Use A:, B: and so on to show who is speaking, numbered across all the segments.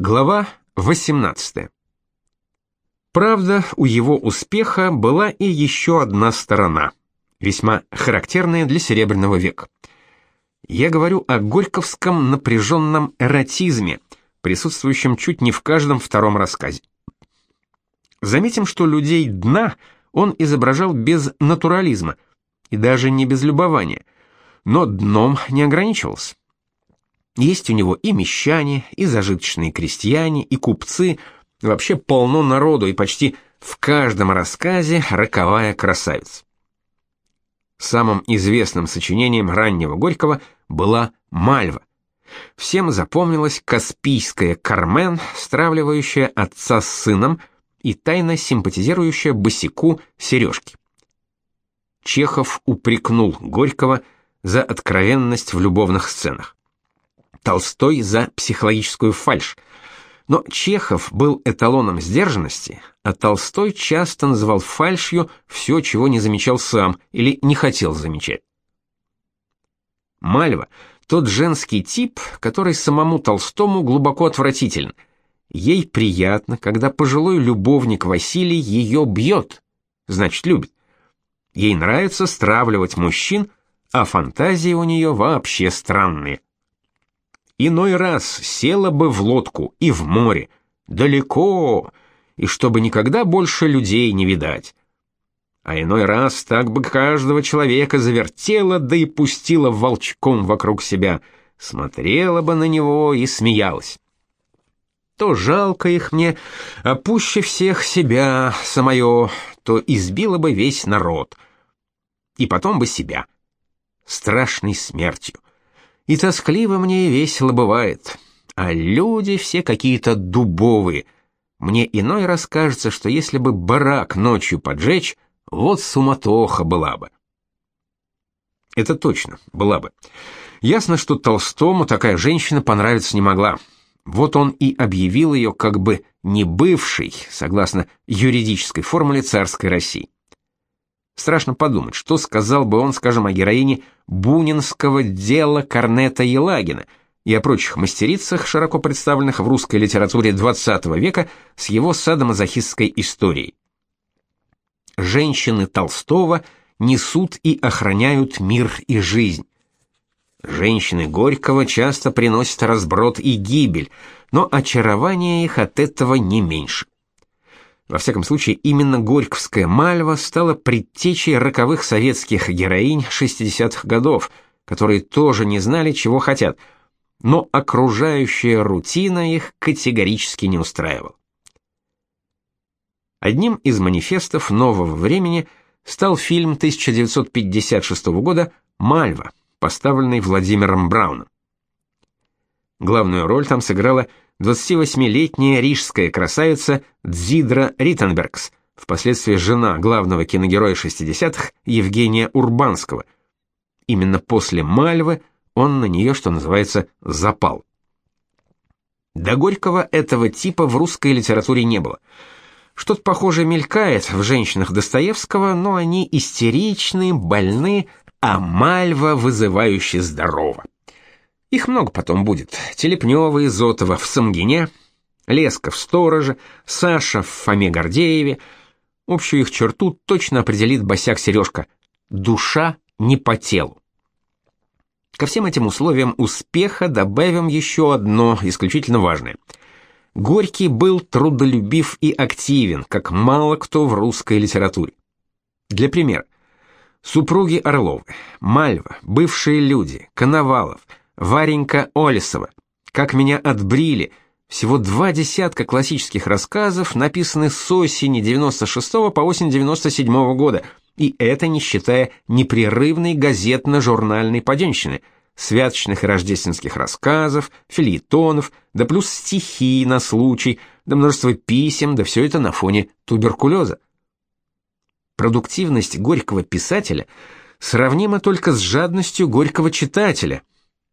A: Глава 18. Правда, у его успеха была и еще одна сторона, весьма характерная для Серебряного века. Я говорю о горьковском напряженном эротизме, присутствующем чуть не в каждом втором рассказе. Заметим, что людей дна он изображал без натурализма и даже не без любования, но дном не ограничивался. Есть у него и мещане, и зажиточные крестьяне, и купцы, вообще полно народу, и почти в каждом рассказе роковая красавица. Самым известным сочинением раннего Горького была «Мальва». Всем запомнилась Каспийская Кармен, стравливающая отца с сыном и тайно симпатизирующая босику Сережке. Чехов упрекнул Горького за откровенность в любовных сценах. Толстой за психологическую фальшь. Но Чехов был эталоном сдержанности, а Толстой часто называл фальшью все, чего не замечал сам или не хотел замечать. Мальва тот женский тип, который самому Толстому глубоко отвратителен. Ей приятно, когда пожилой любовник Василий ее бьет, значит, любит. Ей нравится стравливать мужчин, а фантазии у нее вообще странные иной раз села бы в лодку и в море, далеко, и чтобы никогда больше людей не видать. А иной раз так бы каждого человека завертела, да и пустила волчком вокруг себя, смотрела бы на него и смеялась. То жалко их мне, а пуще всех себя самое, то избила бы весь народ. И потом бы себя. Страшной смертью. И тоскливо мне и весело бывает. А люди все какие-то дубовые. Мне иной раз кажется, что если бы барак ночью поджечь, вот суматоха была бы. Это точно, была бы. Ясно, что Толстому такая женщина понравиться не могла. Вот он и объявил ее как бы не бывшей, согласно юридической формуле царской России. Страшно подумать, что сказал бы он, скажем, о героине бунинского дела Корнета Елагина и о прочих мастерицах, широко представленных в русской литературе XX века с его садомазохистской историей. Женщины Толстого несут и охраняют мир и жизнь. Женщины Горького часто приносят разброд и гибель, но очарование их от этого не меньше. Во всяком случае, именно Горьковская Мальва стала предтечей роковых советских героинь 60-х годов, которые тоже не знали, чего хотят, но окружающая рутина их категорически не устраивала. Одним из манифестов нового времени стал фильм 1956 года «Мальва», поставленный Владимиром Брауном. Главную роль там сыграла 28-летняя рижская красавица Дзидра Риттенбергс, впоследствии жена главного киногероя 60-х Евгения Урбанского. Именно после Мальвы он на нее, что называется, запал. До Горького этого типа в русской литературе не было. Что-то похожее мелькает в женщинах Достоевского, но они истеричны, больны, а Мальва вызывающе здорова. Их много потом будет. Телепнева и Зотова в Самгине, Леска в Стороже, Саша в Фоме Гордееве. Общую их черту точно определит босяк Сережка. Душа не по телу. Ко всем этим условиям успеха добавим еще одно исключительно важное. Горький был трудолюбив и активен, как мало кто в русской литературе. Для примера. Супруги Орловы, Мальва, бывшие люди, Коновалов – Варенька Олесова. Как меня отбрили. Всего два десятка классических рассказов, написаны с осени 96 по осень 97 -го года, и это не считая непрерывной газетно-журнальной поденщины, святочных и рождественских рассказов, филитонов, да плюс стихи на случай, да множество писем, да все это на фоне туберкулеза. Продуктивность горького писателя сравнима только с жадностью горького читателя –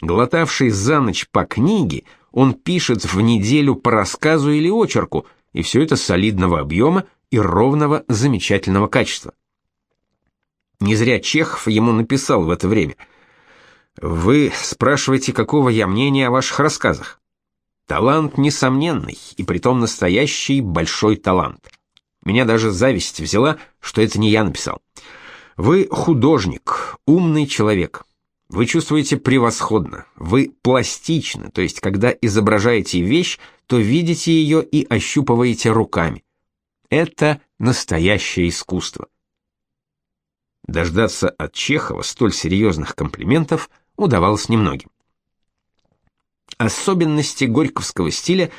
A: Глотавший за ночь по книге, он пишет в неделю по рассказу или очерку, и все это солидного объема и ровного замечательного качества. Не зря Чехов ему написал в это время. Вы спрашиваете, какого я мнения о ваших рассказах? Талант несомненный, и притом настоящий большой талант. Меня даже зависть взяла, что это не я написал. Вы художник, умный человек. Вы чувствуете превосходно, вы пластичны, то есть когда изображаете вещь, то видите ее и ощупываете руками. Это настоящее искусство. Дождаться от Чехова столь серьезных комплиментов удавалось немногим. Особенности горьковского стиля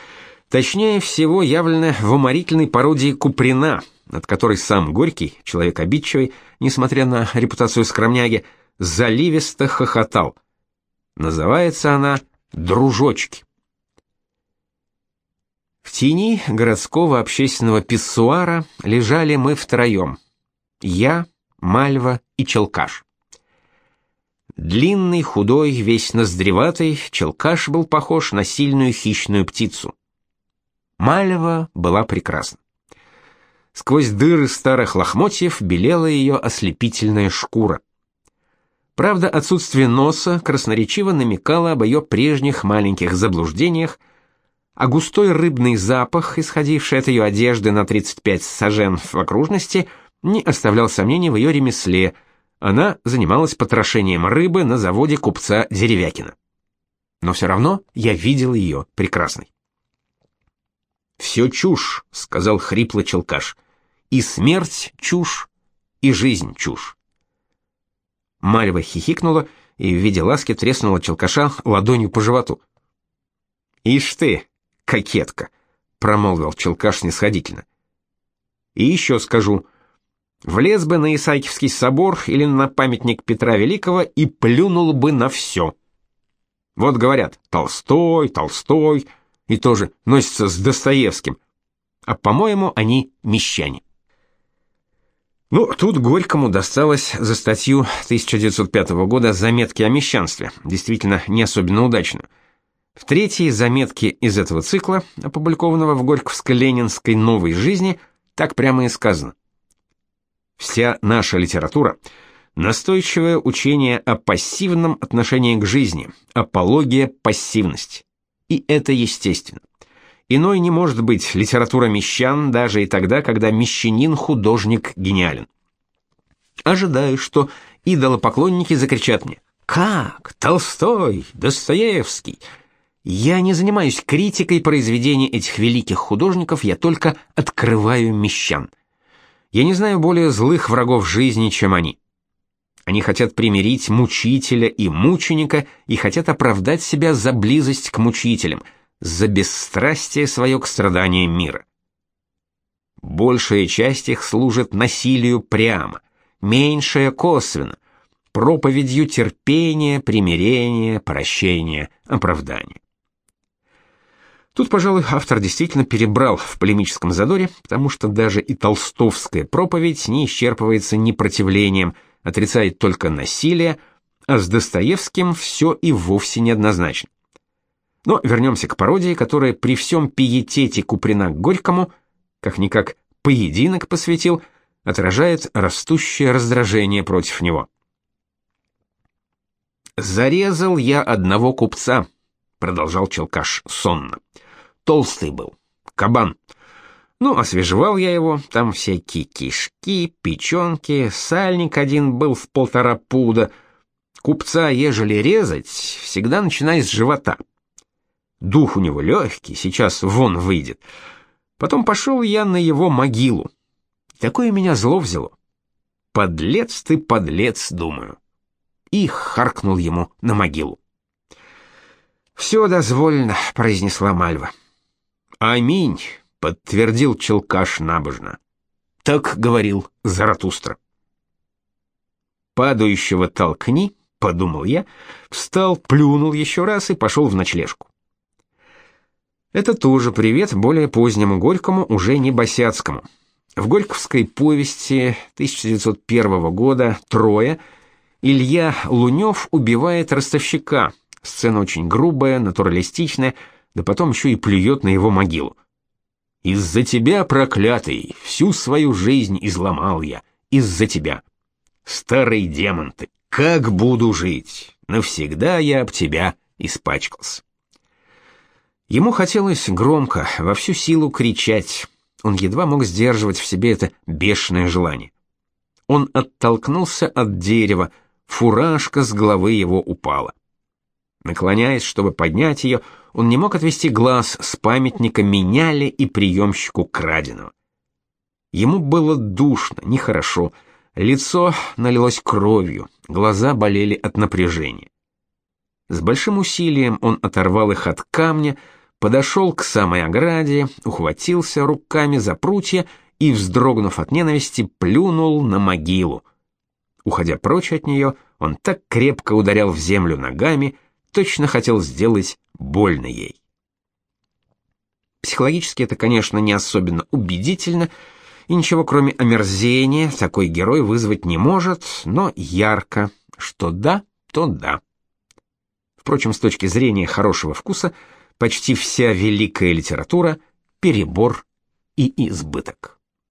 A: точнее всего явлены в уморительной пародии Куприна, над которой сам Горький, человек обидчивый, несмотря на репутацию скромняги, заливисто хохотал. Называется она «Дружочки». В тени городского общественного писсуара лежали мы втроем. Я, Мальва и Челкаш. Длинный, худой, весь ноздреватый, Челкаш был похож на сильную хищную птицу. Мальва была прекрасна. Сквозь дыры старых лохмотьев белела ее ослепительная шкура. Правда, отсутствие носа красноречиво намекало об ее прежних маленьких заблуждениях, а густой рыбный запах, исходивший от ее одежды на 35 сажен в окружности, не оставлял сомнений в ее ремесле. Она занималась потрошением рыбы на заводе купца Деревякина. Но все равно я видел ее прекрасной. «Все чушь», — сказал хрипло Челкаш. «И смерть чушь, и жизнь чушь». Мальва хихикнула и в виде ласки треснула Челкаша ладонью по животу. «Ишь ты, кокетка», — промолвил Челкаш снисходительно. «И еще скажу, влез бы на Исаакиевский собор или на памятник Петра Великого и плюнул бы на все. Вот говорят, Толстой, Толстой, и тоже носятся с Достоевским. А по-моему, они мещане. Ну, тут Горькому досталось за статью 1905 года «Заметки о мещанстве», действительно не особенно удачно. В третьей заметке из этого цикла, опубликованного в Горьковско-Ленинской «Новой жизни», так прямо и сказано. Вся наша литература – настойчивое учение о пассивном отношении к жизни, апология пассивности и это естественно. Иной не может быть литература мещан даже и тогда, когда мещанин-художник гениален. Ожидаю, что идолопоклонники закричат мне «Как? Толстой? Достоевский?» Я не занимаюсь критикой произведений этих великих художников, я только открываю мещан. Я не знаю более злых врагов жизни, чем они. Они хотят примирить мучителя и мученика и хотят оправдать себя за близость к мучителям, за бесстрастие свое к страданиям мира. Большая часть их служит насилию прямо, меньшая косвенно, проповедью терпения, примирения, прощения, оправдания. Тут, пожалуй, автор действительно перебрал в полемическом задоре, потому что даже и толстовская проповедь не исчерпывается непротивлением – отрицает только насилие, а с Достоевским все и вовсе неоднозначно. Но вернемся к пародии, которая при всем пиетете Куприна к Горькому, как-никак поединок посвятил, отражает растущее раздражение против него. «Зарезал я одного купца», — продолжал Челкаш сонно. «Толстый был, кабан. Ну, освежевал я его, там всякие кишки, печенки, сальник один был в полтора пуда. Купца, ежели резать, всегда начинай с живота. Дух у него легкий, сейчас вон выйдет. Потом пошел я на его могилу. Такое меня зло взяло. Подлец ты, подлец, думаю. И харкнул ему на могилу. «Все дозволено», — произнесла Мальва. «Аминь», подтвердил Челкаш набожно. Так говорил Заратустра. Падающего толкни, подумал я, встал, плюнул еще раз и пошел в ночлежку. Это тоже привет более позднему Горькому, уже не Босяцкому. В Горьковской повести 1901 года «Трое» Илья Лунев убивает ростовщика. Сцена очень грубая, натуралистичная, да потом еще и плюет на его могилу. Из-за тебя, проклятый, всю свою жизнь изломал я. Из-за тебя. Старый демон ты, как буду жить? Навсегда я об тебя испачкался. Ему хотелось громко, во всю силу кричать. Он едва мог сдерживать в себе это бешеное желание. Он оттолкнулся от дерева, фуражка с головы его упала. Наклоняясь, чтобы поднять ее, он не мог отвести глаз с памятника меняли и приемщику краденого. Ему было душно, нехорошо, лицо налилось кровью, глаза болели от напряжения. С большим усилием он оторвал их от камня, подошел к самой ограде, ухватился руками за прутья и, вздрогнув от ненависти, плюнул на могилу. Уходя прочь от нее, он так крепко ударял в землю ногами, точно хотел сделать больно ей. Психологически это, конечно, не особенно убедительно, и ничего кроме омерзения такой герой вызвать не может, но ярко, что да, то да. Впрочем, с точки зрения хорошего вкуса, почти вся великая литература перебор и избыток.